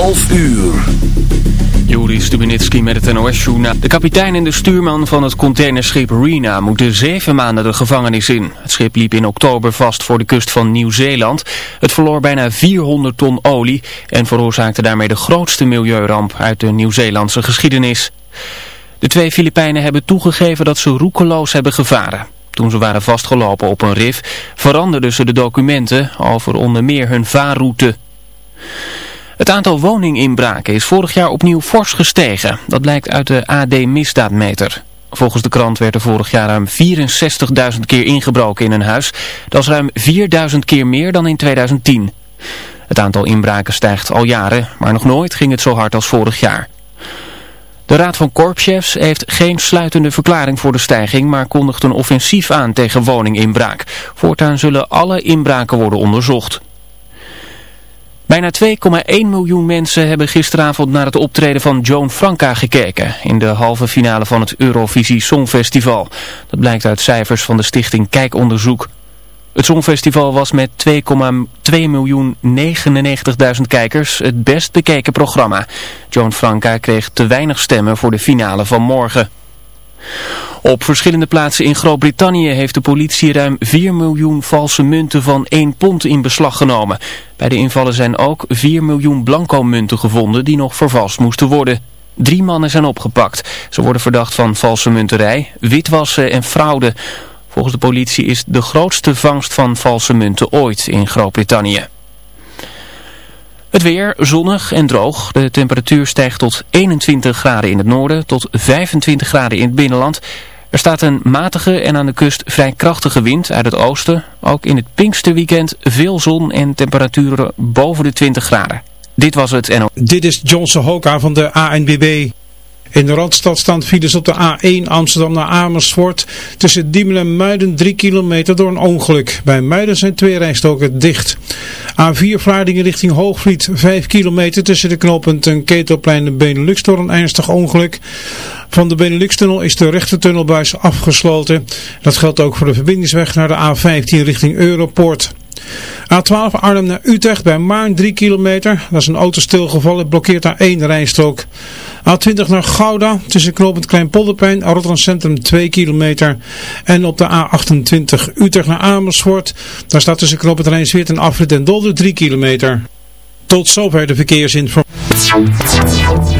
11 uur. Joris Stubenitski met het NOS-journaal. De kapitein en de stuurman van het containerschip Rena moeten zeven maanden de gevangenis in. Het schip liep in oktober vast voor de kust van Nieuw-Zeeland. Het verloor bijna 400 ton olie en veroorzaakte daarmee de grootste milieuramp uit de Nieuw-Zeelandse geschiedenis. De twee Filipijnen hebben toegegeven dat ze roekeloos hebben gevaren. Toen ze waren vastgelopen op een rif veranderden ze de documenten over onder meer hun vaarroute. Het aantal woninginbraken is vorig jaar opnieuw fors gestegen. Dat blijkt uit de AD Misdaadmeter. Volgens de krant werd er vorig jaar ruim 64.000 keer ingebroken in een huis. Dat is ruim 4.000 keer meer dan in 2010. Het aantal inbraken stijgt al jaren, maar nog nooit ging het zo hard als vorig jaar. De Raad van Korpschefs heeft geen sluitende verklaring voor de stijging, maar kondigt een offensief aan tegen woninginbraak. Voortaan zullen alle inbraken worden onderzocht. Bijna 2,1 miljoen mensen hebben gisteravond naar het optreden van Joan Franca gekeken in de halve finale van het Eurovisie Songfestival. Dat blijkt uit cijfers van de stichting Kijkonderzoek. Het Songfestival was met 2,2 miljoen 99.000 kijkers het best bekeken programma. Joan Franca kreeg te weinig stemmen voor de finale van morgen. Op verschillende plaatsen in Groot-Brittannië heeft de politie ruim 4 miljoen valse munten van 1 pond in beslag genomen. Bij de invallen zijn ook 4 miljoen blanco munten gevonden die nog vervalst moesten worden. Drie mannen zijn opgepakt. Ze worden verdacht van valse munterij, witwassen en fraude. Volgens de politie is de grootste vangst van valse munten ooit in Groot-Brittannië. Het weer zonnig en droog. De temperatuur stijgt tot 21 graden in het noorden, tot 25 graden in het binnenland. Er staat een matige en aan de kust vrij krachtige wind uit het oosten. Ook in het Pinksterweekend veel zon en temperaturen boven de 20 graden. Dit was het en... Dit is Johnson Hoka van de ANBB. In de Randstad staan files op de A1 Amsterdam naar Amersfoort. Tussen Diemen en Muiden 3 kilometer door een ongeluk. Bij Muiden zijn twee rijstoken dicht. A4 Vlaardingen richting Hoogvliet 5 kilometer tussen de knooppunten Ketelplein en Benelux door een ernstig ongeluk. Van de Benelux-tunnel is de rechtertunnelbuis afgesloten. Dat geldt ook voor de verbindingsweg naar de A15 richting Europoort. A12 Arnhem naar Utrecht bij Maarn 3 kilometer. Dat is een auto stilgevallen, blokkeert daar één rijstrook. A20 naar Gouda tussen knooppunt Kleinpolderpijn, Rotterdam Centrum 2 kilometer. En op de A28 Utrecht naar Amersfoort. Daar staat tussen knooppunt Rijnsweert en Afrit en Dolder 3 kilometer. Tot zover de verkeersinformatie.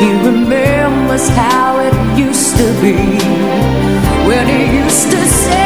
he remembers how it used to be. When he used to say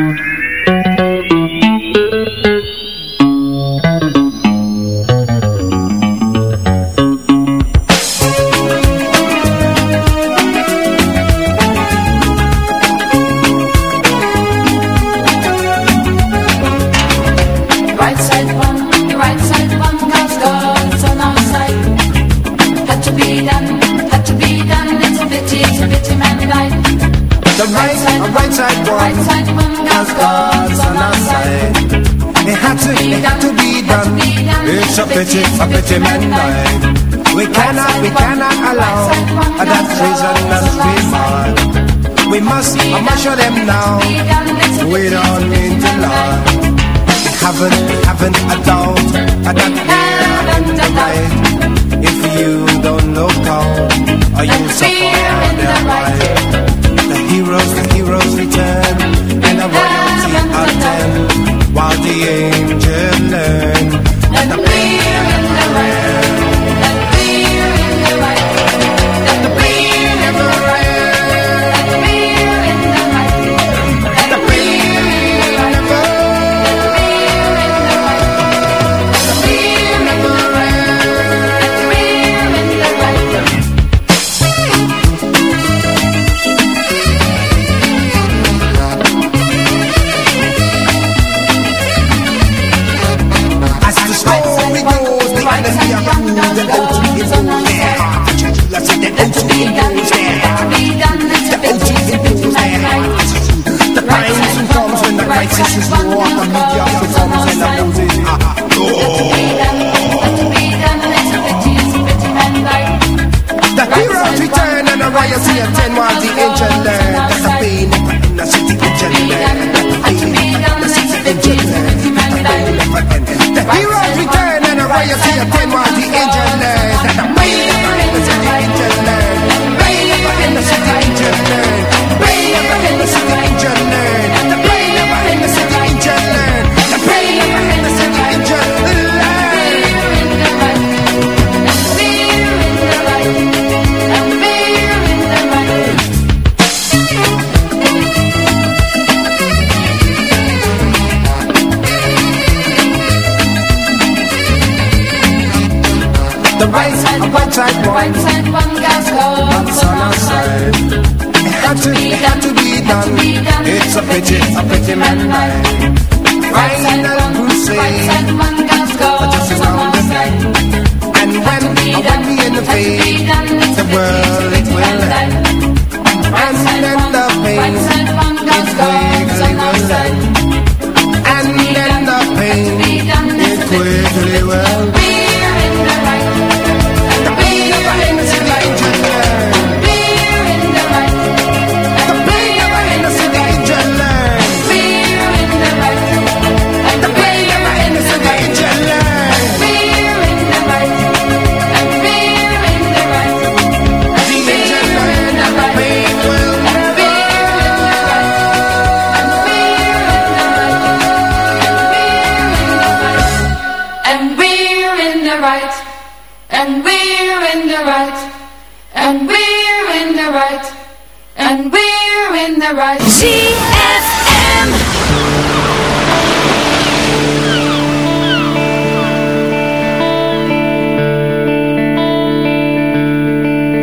Ziet,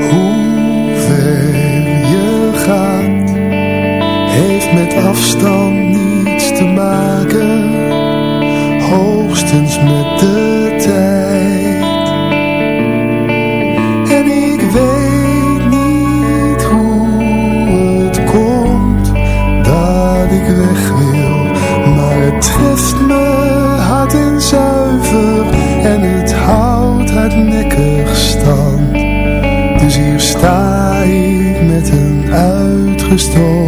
hoe ver je gaat heeft met afstand niets te maken. Sto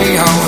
你好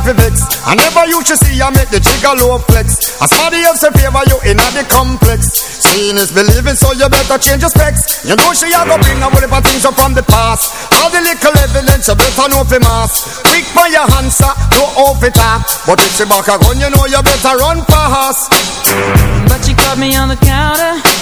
vex I never used to see her make the jigger low flex. As somebody else in favor you in the complex. Seeing is believing so you better change your specs. You know she a go bring a whole heap of things up from the past. All the little evidence you better know for mass. Quick by your answer, no off it up But if she back a gun you know you better run fast. But she caught me on the counter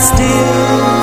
still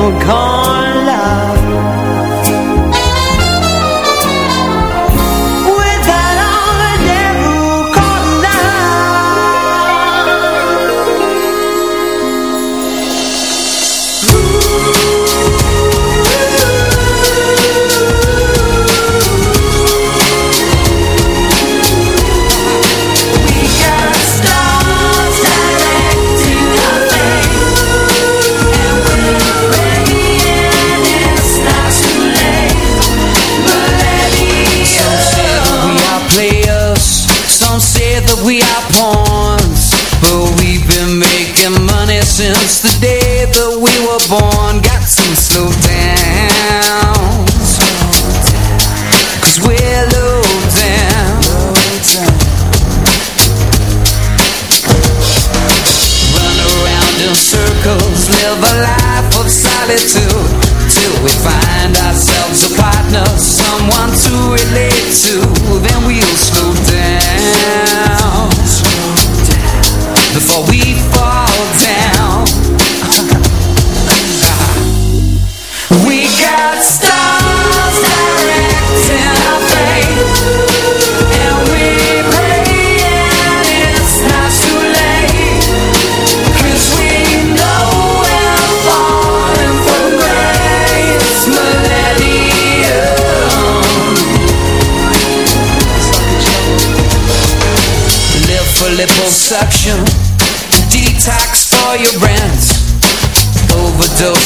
come.